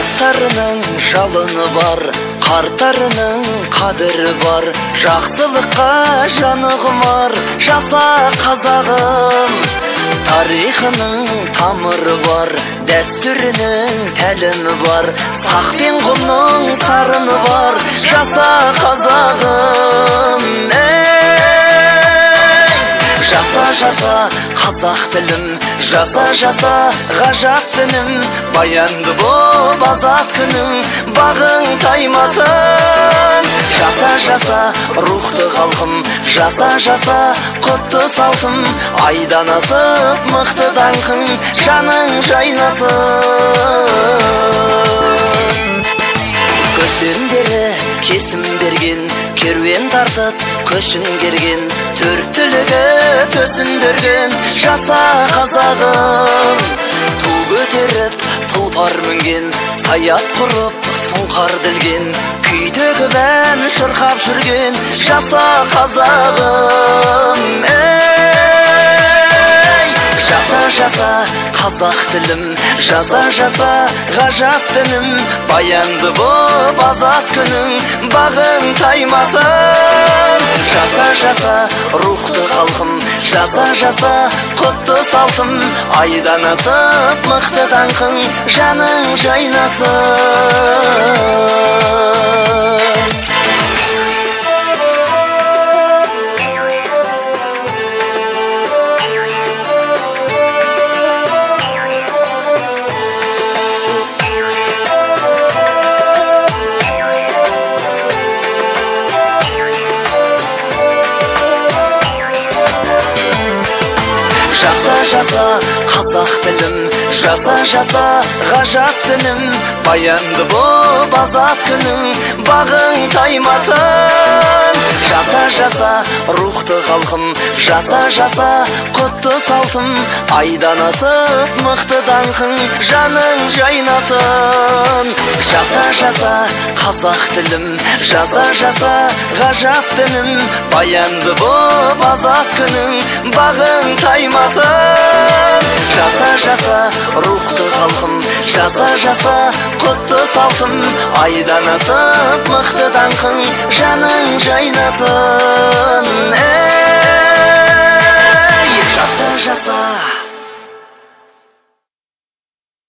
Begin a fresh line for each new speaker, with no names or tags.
жастарының жалыны бар қарттарының қадірі бар жақсылыққа жаны құмар жаса қазағым. Тарихының тамыры бар дәстүрінің тәлімі бар. Сақ пен құмның сарыны бар жаса қазағым. Жаса қазақ тілім жаса жаса ғажап дінім баянды боп азат күнің бағың таймасын. Жаса жаса рухты халқым жаса жаса құтты салтым айдан асып мықты даңқың жаның жайнасын көсемдері кесім берген керуен тартып көшін керген төрт түлігі төсіндерген жаса қазағым ту көтеріп тұлпар мінген саят құрып сұңқар ділген күй төгіп ән шырқап жүрген жаса қазағым жаса қазақ тілім жаса жаса ғажап дінім баянды боп азат күнің бағың таймасын жаса жаса рухты халқым жаса жаса құтты салтым айдан асып мықты даңқың жаның жайнасын жаса жаса ғажап дінім баянды боп азат күнің бағың таймасын. Жаса жаса рухты халқым жаса жаса құтты салтым. Айдан асып мықты даңқың жаның жайнасын. Жаса жаса қазақ тілім жаса жаса ғажап дінім баянды боп азат күнің бағың таймасын. Жаса жаса рухты халқым жаса жаса құтты салтым айдан асып мықты даңқың жаның жайнасын.